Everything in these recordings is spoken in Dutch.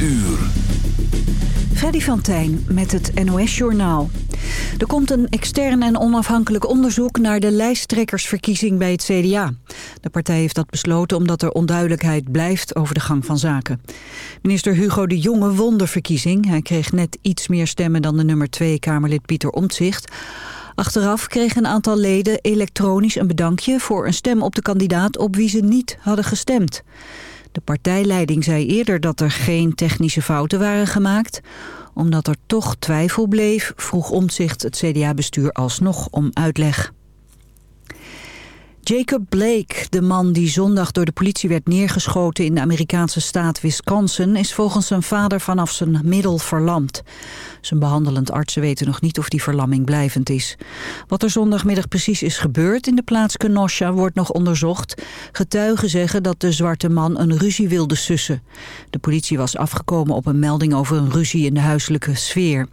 uur. Freddy van Tijn met het NOS-journaal. Er komt een extern en onafhankelijk onderzoek naar de lijsttrekkersverkiezing bij het CDA. De partij heeft dat besloten omdat er onduidelijkheid blijft over de gang van zaken. Minister Hugo de Jonge won de verkiezing. Hij kreeg net iets meer stemmen dan de nummer 2 Kamerlid Pieter Omtzigt. Achteraf kregen een aantal leden elektronisch een bedankje voor een stem op de kandidaat op wie ze niet hadden gestemd. De partijleiding zei eerder dat er geen technische fouten waren gemaakt. Omdat er toch twijfel bleef, vroeg Omtzigt het CDA-bestuur alsnog om uitleg. Jacob Blake, de man die zondag door de politie werd neergeschoten in de Amerikaanse staat Wisconsin, is volgens zijn vader vanaf zijn middel verlamd. Zijn behandelend artsen weten nog niet of die verlamming blijvend is. Wat er zondagmiddag precies is gebeurd in de plaats Kenosha wordt nog onderzocht. Getuigen zeggen dat de zwarte man een ruzie wilde sussen. De politie was afgekomen op een melding over een ruzie in de huiselijke sfeer.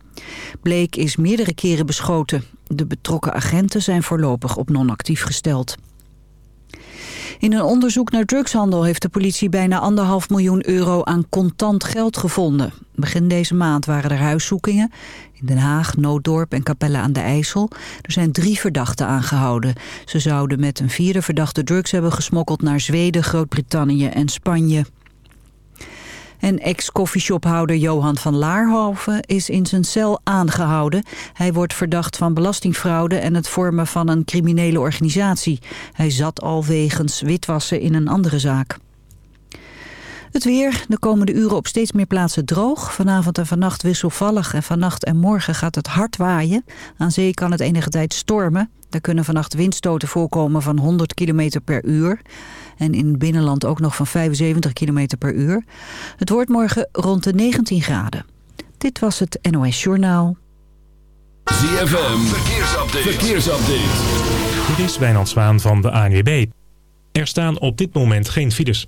Blake is meerdere keren beschoten. De betrokken agenten zijn voorlopig op non-actief gesteld. In een onderzoek naar drugshandel heeft de politie bijna anderhalf miljoen euro aan contant geld gevonden. Begin deze maand waren er huiszoekingen in Den Haag, Nooddorp en Capelle aan de IJssel. Er zijn drie verdachten aangehouden. Ze zouden met een vierde verdachte drugs hebben gesmokkeld naar Zweden, Groot-Brittannië en Spanje. En ex-koffieshophouder Johan van Laarhoven is in zijn cel aangehouden. Hij wordt verdacht van belastingfraude en het vormen van een criminele organisatie. Hij zat al wegens witwassen in een andere zaak. Het weer, de komende uren op steeds meer plaatsen droog. Vanavond en vannacht wisselvallig en vannacht en morgen gaat het hard waaien. Aan zee kan het enige tijd stormen. Er kunnen vannacht windstoten voorkomen van 100 km per uur. En in het binnenland ook nog van 75 km per uur. Het wordt morgen rond de 19 graden. Dit was het NOS Journaal. ZFM, verkeersupdate. verkeersupdate. Dit is Wijnand Zwaan van de ANWB. Er staan op dit moment geen files.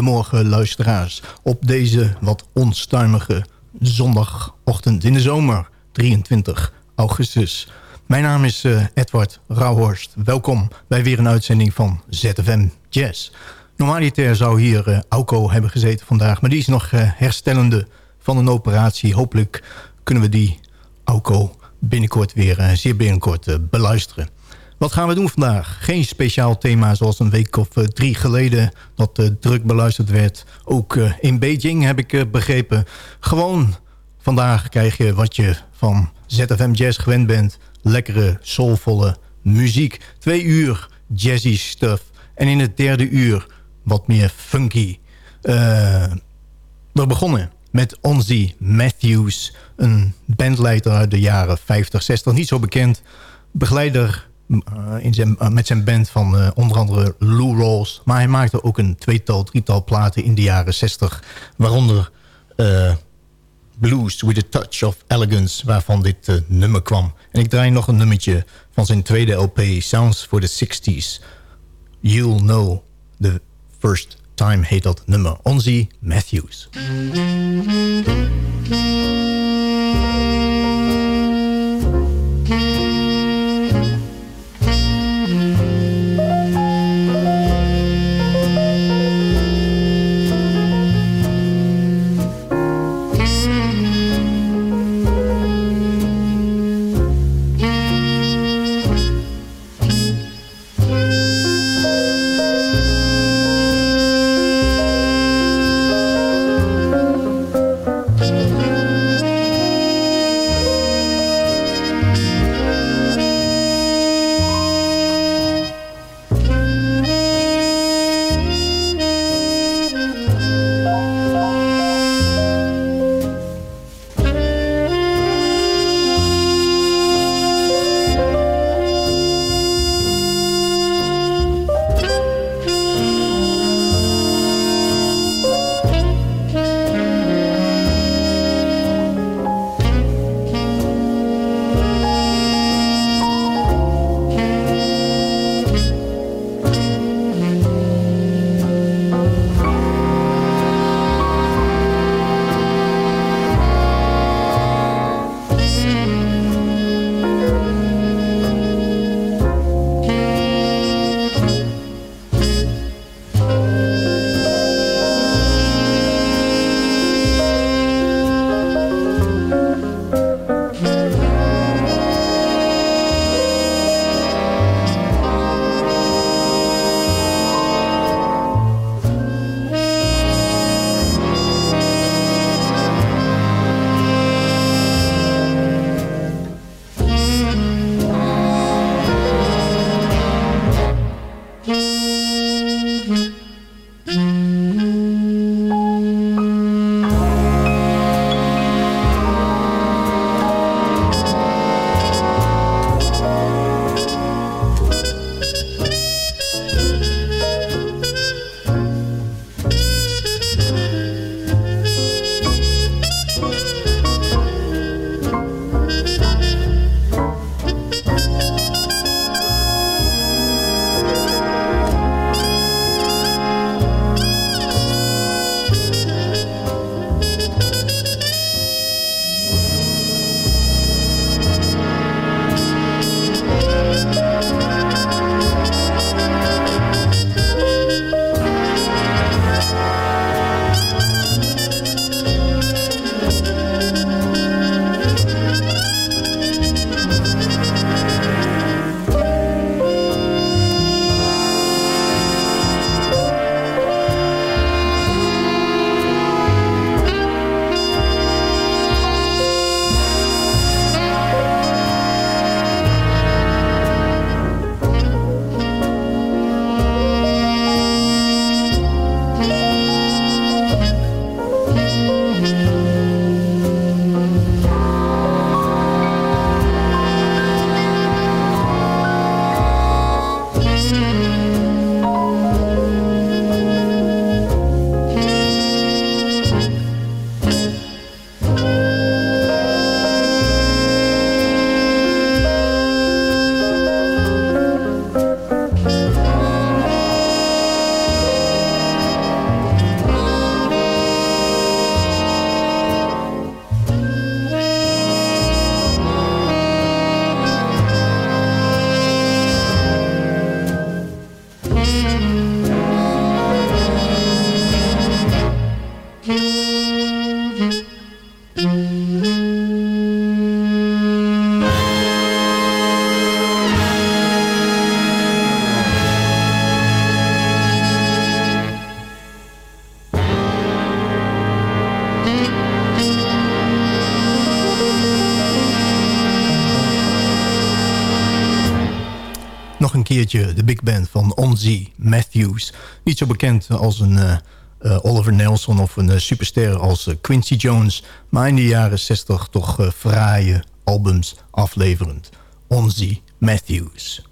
Goedemorgen luisteraars op deze wat onstuimige zondagochtend in de zomer 23 augustus. Mijn naam is uh, Edward Rauhorst. Welkom bij weer een uitzending van ZFM Jazz. Normaliter zou hier uh, Auko hebben gezeten vandaag... maar die is nog uh, herstellende van een operatie. Hopelijk kunnen we die Auko binnenkort weer zeer binnenkort beluisteren. Wat gaan we doen vandaag? Geen speciaal thema zoals een week of uh, drie geleden... dat uh, druk beluisterd werd. Ook uh, in Beijing heb ik begrepen. Gewoon vandaag krijg je wat je van ZFM Jazz gewend bent. Lekkere, soulvolle muziek. Twee uur jazzy stuff. En in het derde uur wat meer funky. we begonnen met Onzi Matthews. Een bandleider uit de jaren 50, 60. Niet zo bekend. Begeleider zijn, uh, met zijn band van uh, onder andere Lou Rawls. Maar hij maakte ook een tweetal, drietal platen in de jaren 60. Waaronder Blues with a Touch of Elegance, waarvan dit nummer kwam. En ik draai nog een nummertje van zijn tweede LP, Sounds for the 60s. You'll Know the First Time heet dat nummer. Onzi Matthews. Keertje de big band van Onzi Matthews. Niet zo bekend als een uh, uh, Oliver Nelson of een uh, superster als Quincy Jones... maar in de jaren 60 toch fraaie albums afleverend. Onzi Matthews.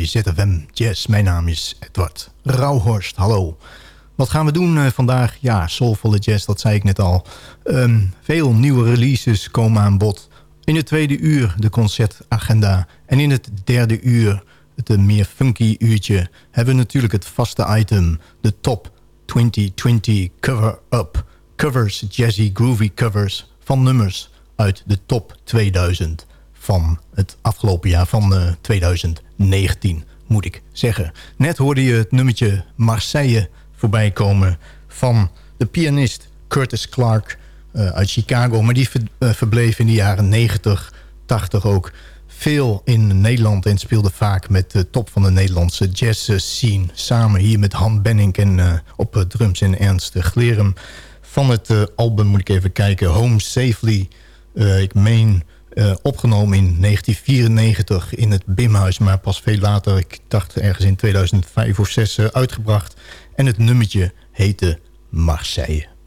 Bij ZFM Jazz. Mijn naam is Edward Rauhorst. Hallo. Wat gaan we doen uh, vandaag? Ja, soulvolle jazz, dat zei ik net al. Um, veel nieuwe releases komen aan bod. In het tweede uur de concertagenda. En in het derde uur, het meer funky uurtje... hebben we natuurlijk het vaste item, de Top 2020 Cover-Up. Covers, jazzy, groovy covers van nummers uit de Top 2000 van het afgelopen jaar van uh, 2019, moet ik zeggen. Net hoorde je het nummertje Marseille voorbij komen van de pianist Curtis Clark uit Chicago. Maar die verbleef in de jaren 90, 80 ook veel in Nederland... en speelde vaak met de top van de Nederlandse jazz scene. Samen hier met Han Benning en op drums en Ernst Glerum. Van het album moet ik even kijken, Home Safely... ik meen uh, opgenomen in 1994 in het Bimhuis... maar pas veel later, ik dacht ergens in 2005 of 6 uh, uitgebracht. En het nummertje heette Marseille.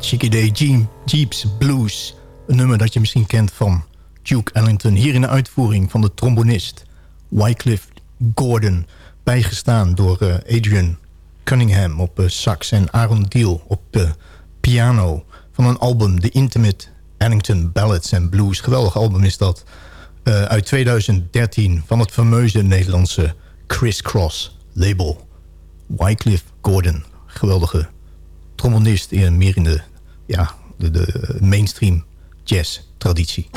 Day Jeep, Jeeps Blues. Een nummer dat je misschien kent van Duke Ellington. Hier in de uitvoering van de trombonist Wycliffe Gordon. Bijgestaan door uh, Adrian Cunningham op uh, sax en Aaron Deal op piano. Van een album The Intimate Ellington Ballads and Blues. Geweldig album is dat. Uh, uit 2013 van het fameuze Nederlandse Criss Cross label. Wycliffe Gordon. Geweldige trombonist, meer in de, ja, de, de mainstream jazz traditie.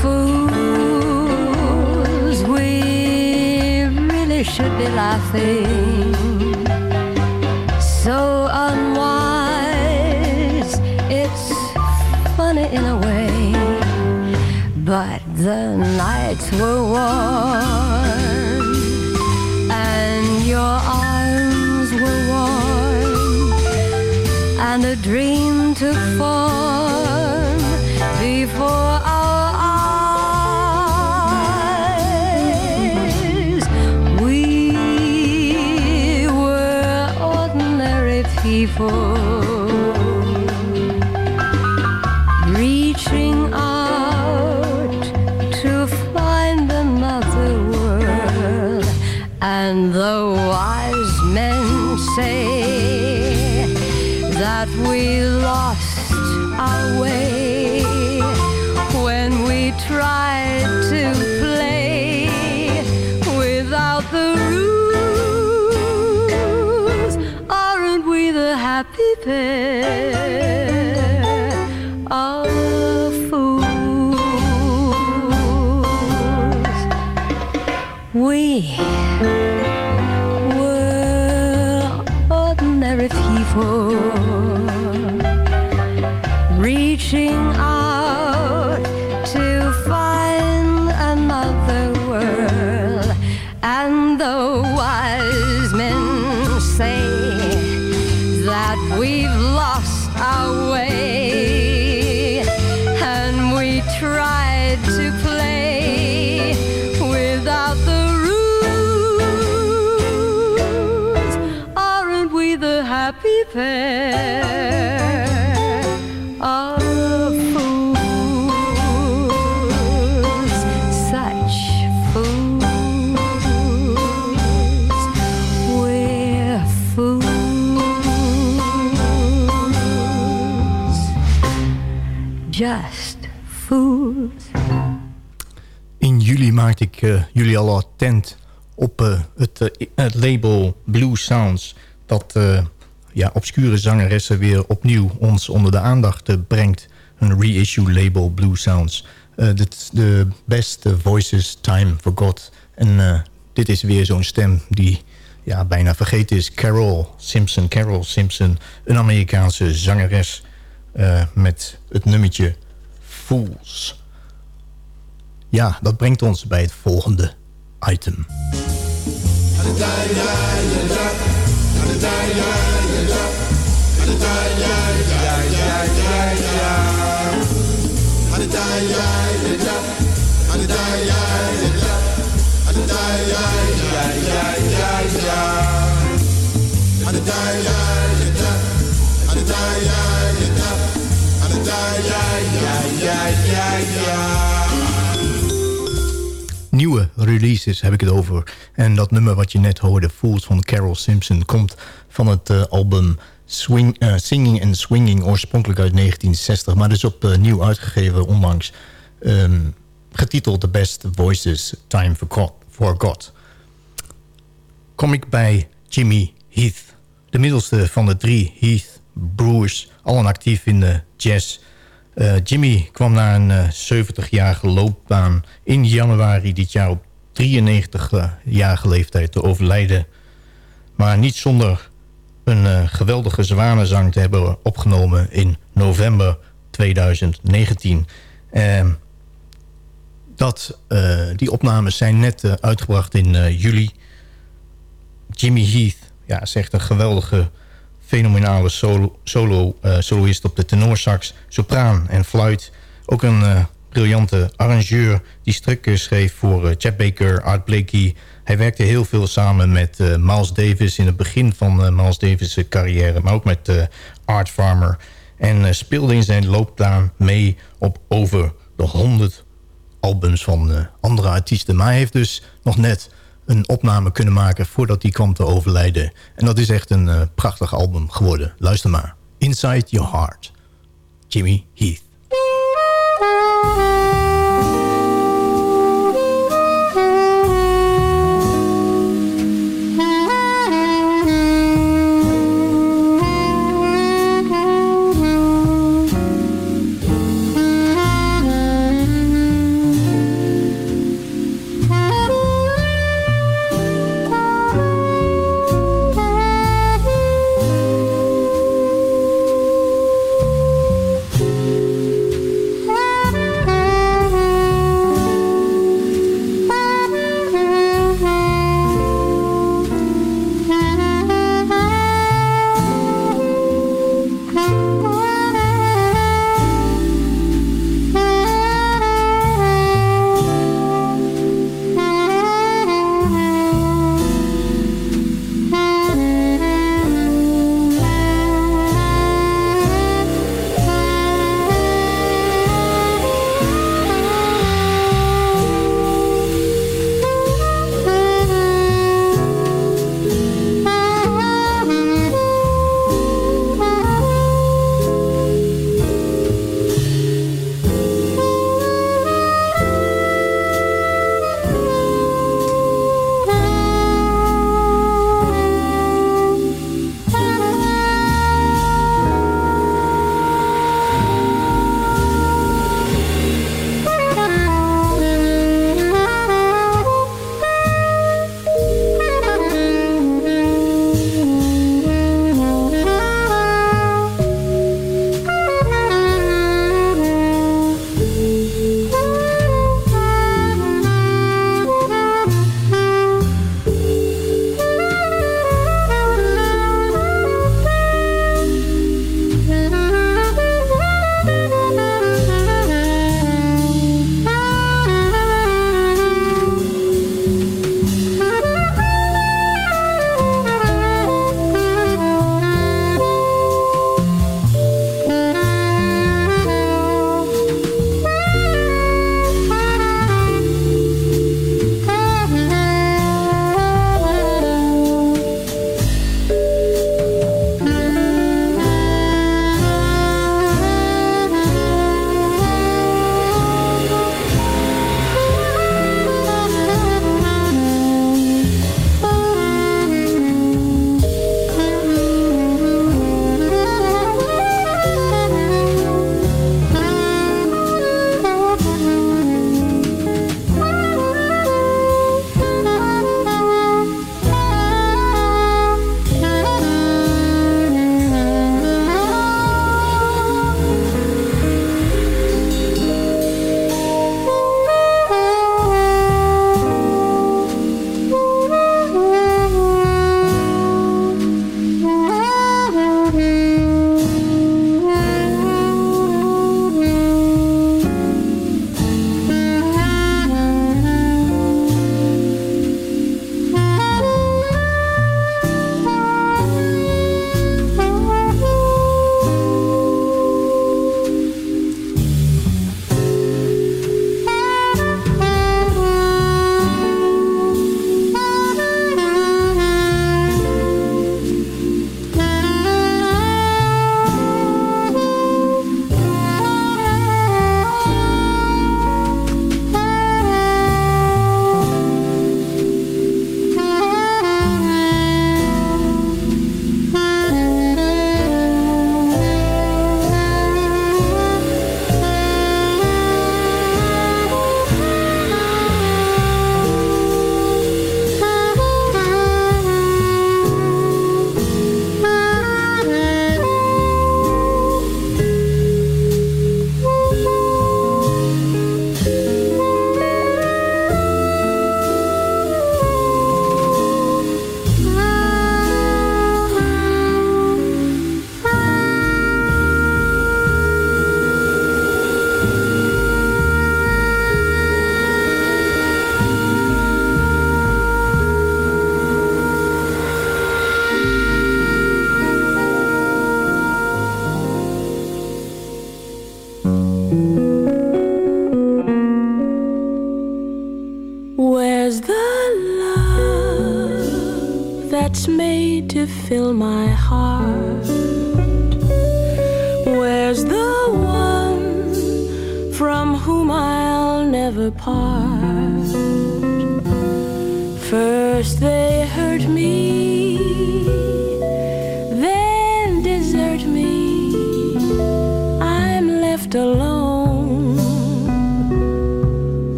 Fools, we really should be laughing. The nights were warm and your arms were warm and a dream took form We jullie al attent op uh, het, uh, het, label Blue Sounds... dat ja, obscure zangeressen weer opnieuw ons onder de aandacht brengt. Een reissue label Blue Sounds. dit de best voices time forgot. En dit is weer zo'n stem die ja, bijna vergeten is. Carol Simpson. Carol Simpson, een Amerikaanse zangeres... met het nummertje Fools... Ja, dat brengt ons bij het volgende item. Nieuwe releases heb ik het over. En dat nummer wat je net hoorde, Fools van Carol Simpson... komt van het uh, album Swing, uh, Singing and Swinging, oorspronkelijk uit 1960. Maar is opnieuw uh, uitgegeven onlangs. Um, getiteld The Best Voices Time for, God. Kom ik bij Jimmy Heath. De middelste van de drie Heath broers. Allen actief in de jazz... Uh, Jimmy kwam na een 70-jarige loopbaan in januari dit jaar op 93-jarige leeftijd te overlijden. Maar niet zonder een uh, geweldige zwanenzang te hebben opgenomen in november 2019. Uh, dat, die opnames zijn net uitgebracht in juli. Jimmy Heath ja, echt een geweldige fenomenale solo, solo uh, soloist op de tenorsax, sopraan en fluit. Ook een uh, briljante arrangeur die stukken schreef voor Chet Baker, Art Blakey. Hij werkte heel veel samen met Miles Davis in het begin van Miles Davis' carrière... maar ook met Art Farmer. En speelde in zijn loopbaan mee op over de 100 albums van andere artiesten. Maar hij heeft dus nog net een opname kunnen maken voordat hij kwam te overlijden. En dat is echt een prachtig album geworden. Luister maar. Inside Your Heart. Jimmy Heath.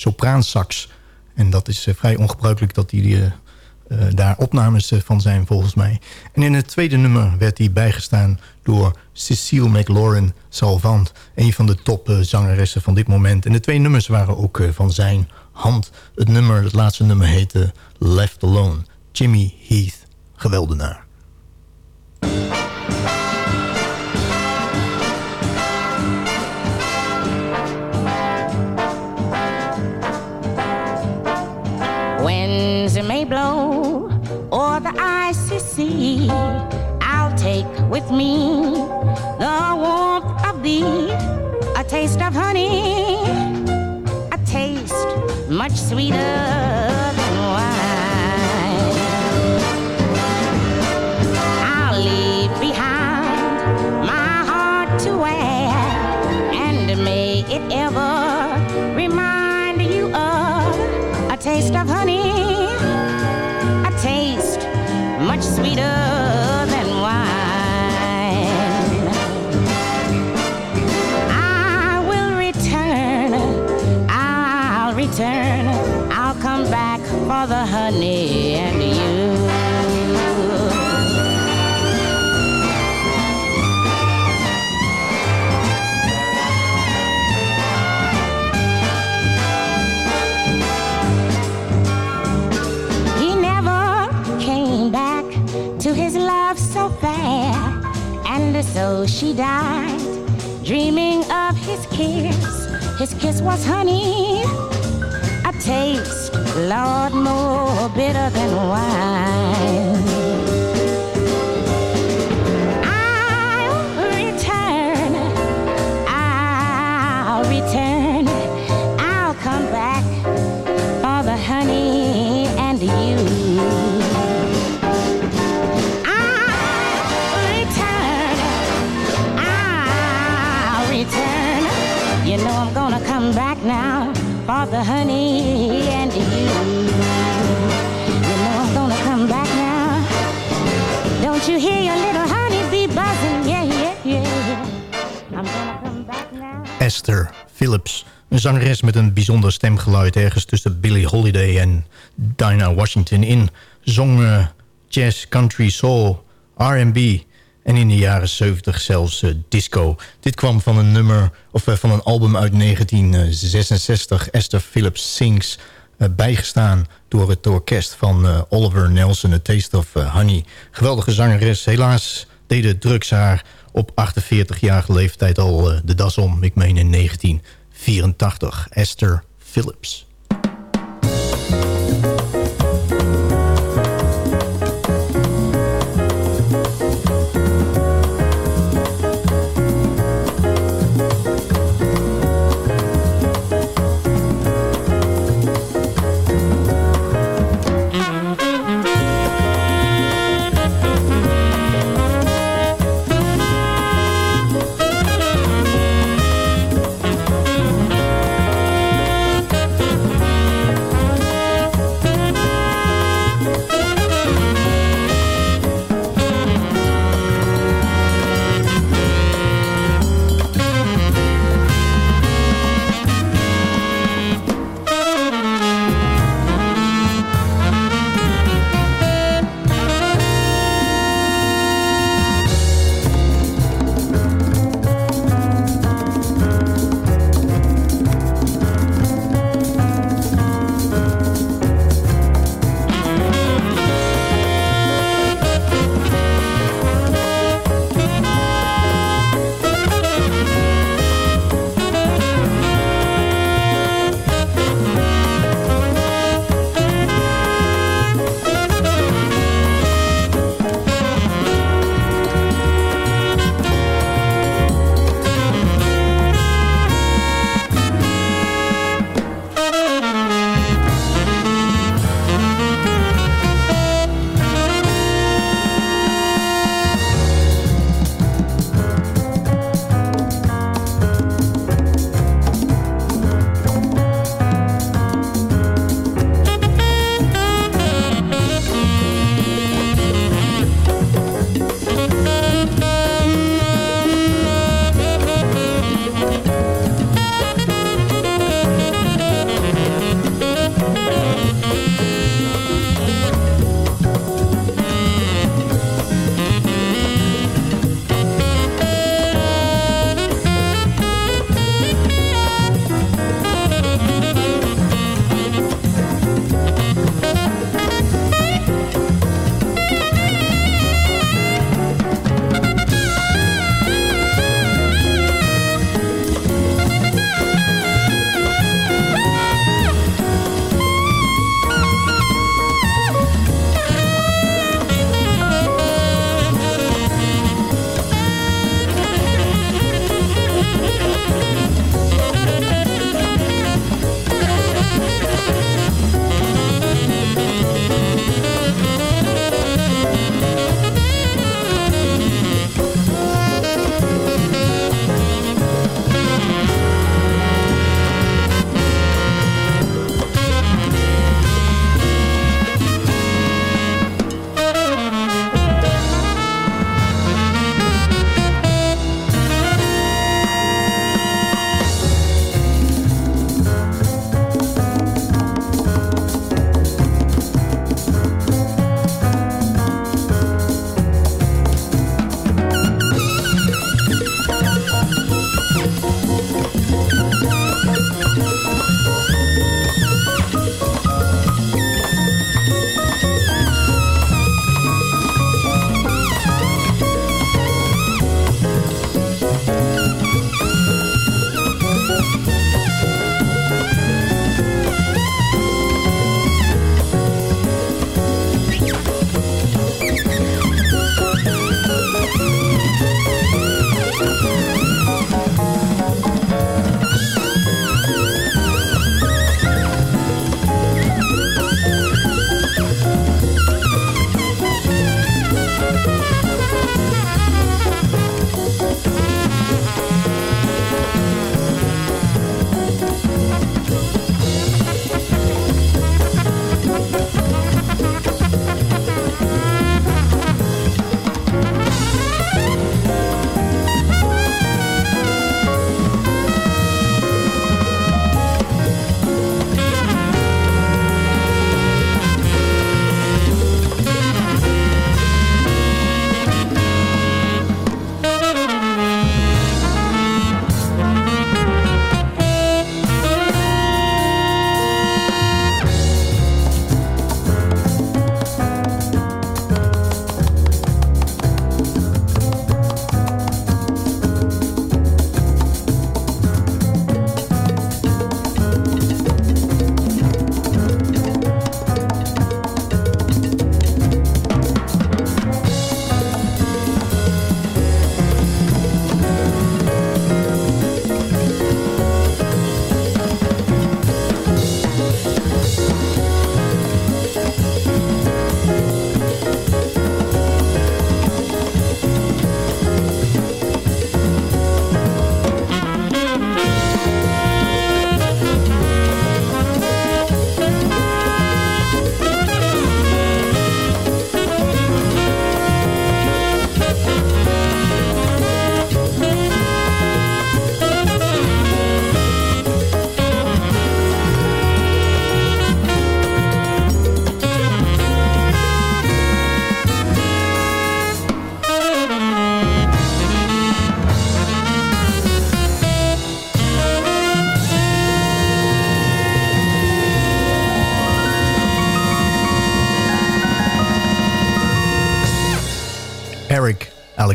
sopraansax. En dat is eh, vrij ongebruikelijk dat die, eh, eh, daar opnames van zijn volgens mij. En in het tweede nummer werd hij bijgestaan door Cecile McLaurin Salvant. Een van de topzangeressen van dit moment. En de twee nummers waren ook van zijn hand. Het, nummer, het laatste nummer heette Left Alone. Jimmy Heath, geweldenaar. With me. The warmth of thee, a taste of honey, a taste much sweeter honey and you. He never came back to his love so fair, and so she died, dreaming of his kiss. His kiss was honey, a taste, Lord, more bitter than wine. I'll return, I'll return, I'll come back for the honey and you. You know I'm gonna come back now for the honey Esther Phillips. Een zangeres met een bijzonder stemgeluid... ergens tussen Billie Holiday en Dinah Washington in. Zong eh, jazz, country, soul, R&B... en in de jaren 70 zelfs eh, disco. Dit kwam van een nummer of eh, van een album uit 1966... Esther Phillips Sings... bijgestaan door het orkest van Oliver Nelson... A Taste of Honey. Geweldige zangeres. Helaas deden drugs haar op 48-jarige leeftijd al eh, de das om. Ik meen in 1984. Esther Phillips.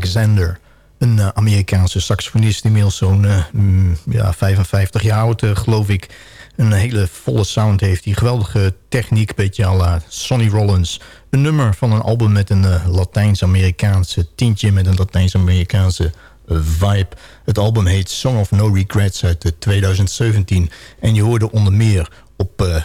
Alexander. Een Amerikaanse saxofonist, inmiddels zo'n mm, ja, 55 jaar oud, geloof ik. Een hele volle sound heeft hij. Geweldige techniek, beetje à la Sonny Rollins. Een nummer van een album met een Latijns-Amerikaanse tintje... met een Latijns-Amerikaanse vibe. Het album heet Song of No Regrets uit 2017. En je hoorde onder meer op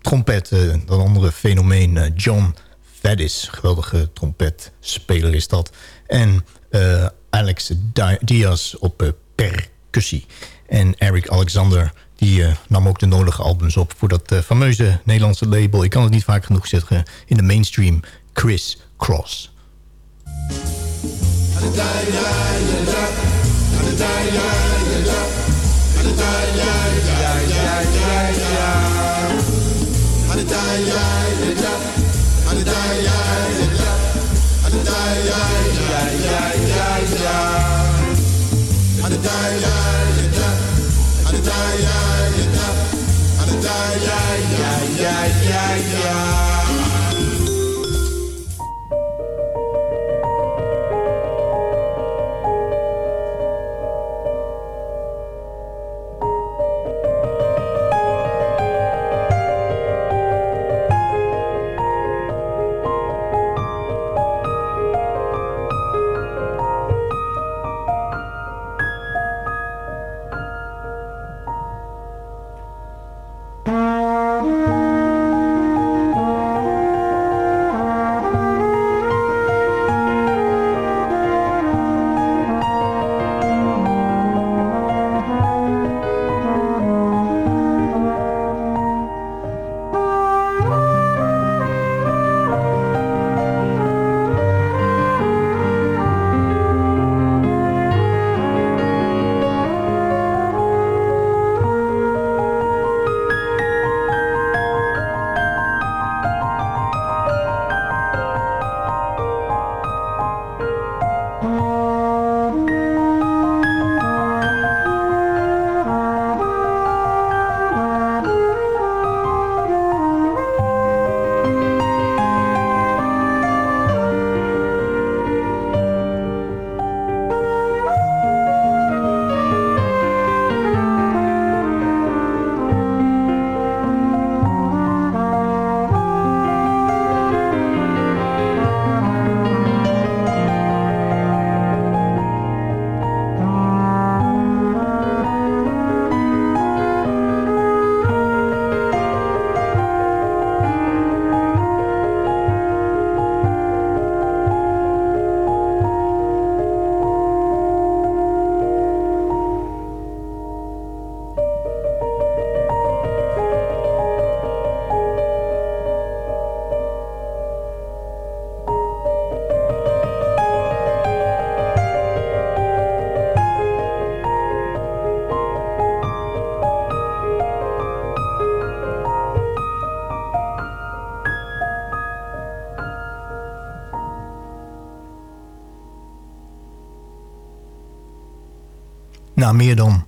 trompet... dat andere fenomeen John Faddis. Geweldige trompetspeler is dat. En uh, Alex Diaz op uh, percussie. En Eric Alexander die uh, nam ook de nodige albums op... voor dat fameuze Nederlandse label. Ik kan het niet vaak genoeg zeggen. In de mainstream, Chris Cross. ja, ja, ja, ja. Na meer dan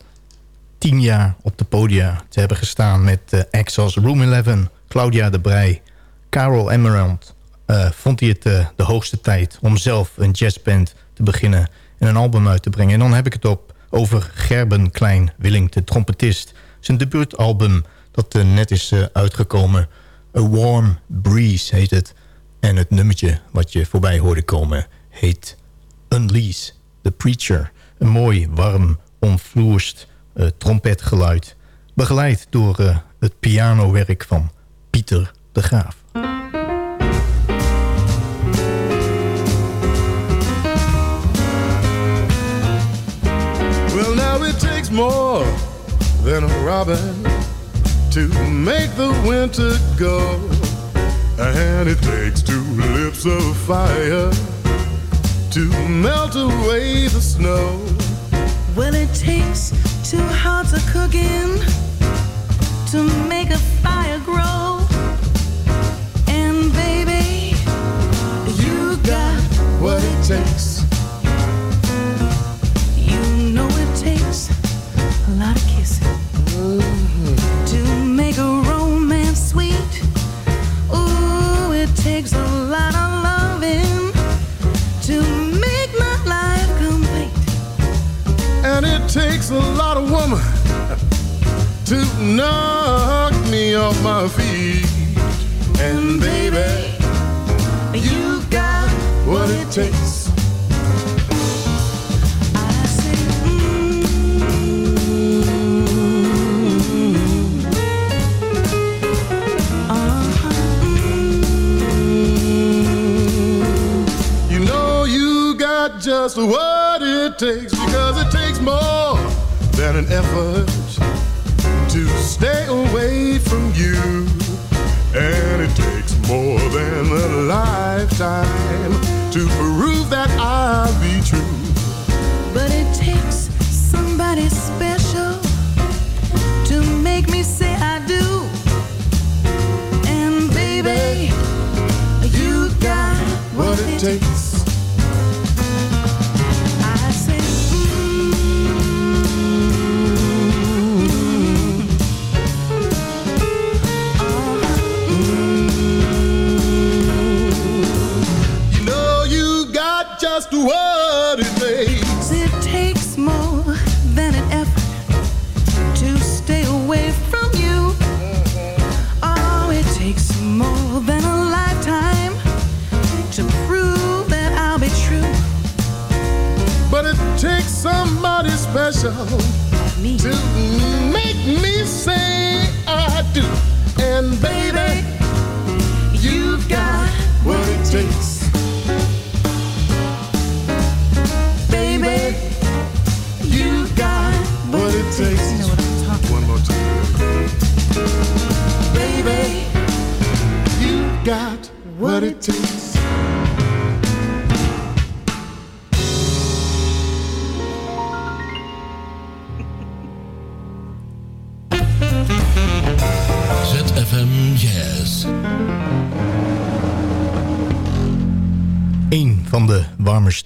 tien jaar op de podia te hebben gestaan... met uh, Room 11, Claudia de Brij, Carol Emerald... Uh, vond hij het uh, de hoogste tijd om zelf een jazzband te beginnen... en een album uit te brengen. En dan heb ik het op over Gerben Klein Willing, de trompetist. Zijn debuutalbum dat net is uitgekomen. A Warm Breeze heet het. En het nummertje wat je voorbij hoorde komen heet Unleash the Preacher. Een mooi, warm, omvloerst uh, trompetgeluid. Begeleid door uh, het pianowerk van Pieter de Graaf. Well now it takes more than a robin to make the winter go. And it takes two lips of fire to melt away the snow. Well, it takes two hearts of cooking to make a fire grow. And baby, you got what it takes. My feet. And baby, you got what it takes. Mm, uh-huh, You know you got just what it takes because it takes more than an effort stay away from you. And it takes more than a lifetime to prove that I'll be true.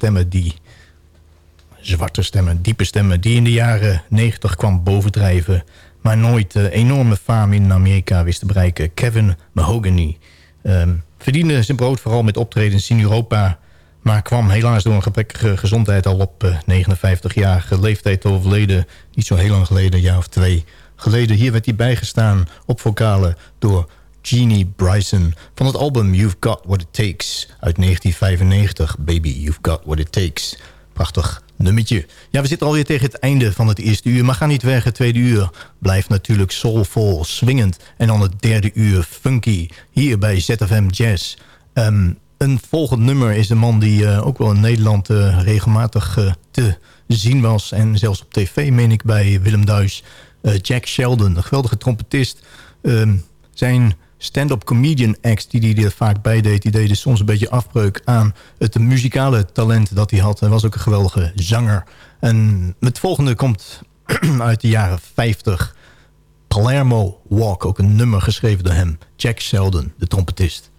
Stemmen die... Zwarte stemmen, diepe stemmen... die in de jaren 90 kwam bovendrijven... maar nooit uh, enorme fame in Amerika wist te bereiken. Kevin Mahogany. Um, verdiende zijn brood vooral met optredens in Europa... maar kwam helaas door een gebrekkige gezondheid... al op uh, 59-jarige leeftijd overleden. Niet zo heel lang geleden, een jaar of twee geleden. Hier werd hij bijgestaan op vocalen door... Jeannie Bryson van het album You've Got What It Takes uit 1995. Baby, You've Got What It Takes. Prachtig nummertje. Ja, we zitten alweer tegen het einde van het eerste uur, maar ga niet weg. Het tweede uur blijft natuurlijk soulvol, swingend. En dan het derde uur funky, hier bij ZFM Jazz. Um, een volgend nummer is een man die uh, ook wel in Nederland uh, regelmatig uh, te zien was. En zelfs op tv, meen ik, bij Willem Duis. Jack Sheldon, een geweldige trompetist. Um, zijn stand-up comedian acts die hij er vaak bij deed... die deden soms een beetje afbreuk aan het muzikale talent dat hij had. Hij was ook een geweldige zanger. En het volgende komt uit de jaren 50. Palermo Walk, ook een nummer geschreven door hem. Jack Sheldon, de trompetist.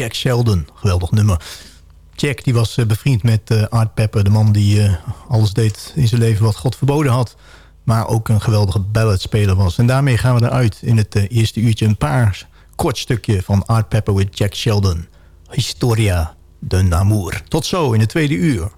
Jack Sheldon. Geweldig nummer. Jack die was bevriend met Art Pepper, de man die alles deed in zijn leven wat God verboden had. Maar ook een geweldige balladspeler was. En daarmee gaan we eruit in het eerste uurtje een paar kort stukje van Art Pepper with Jack Sheldon. Historia de Namour. Tot zo in het tweede uur.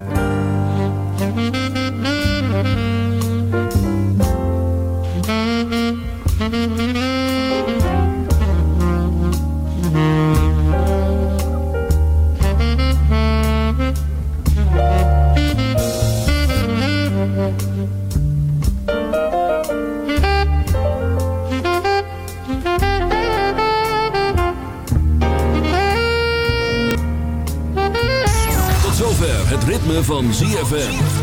Van ZFM.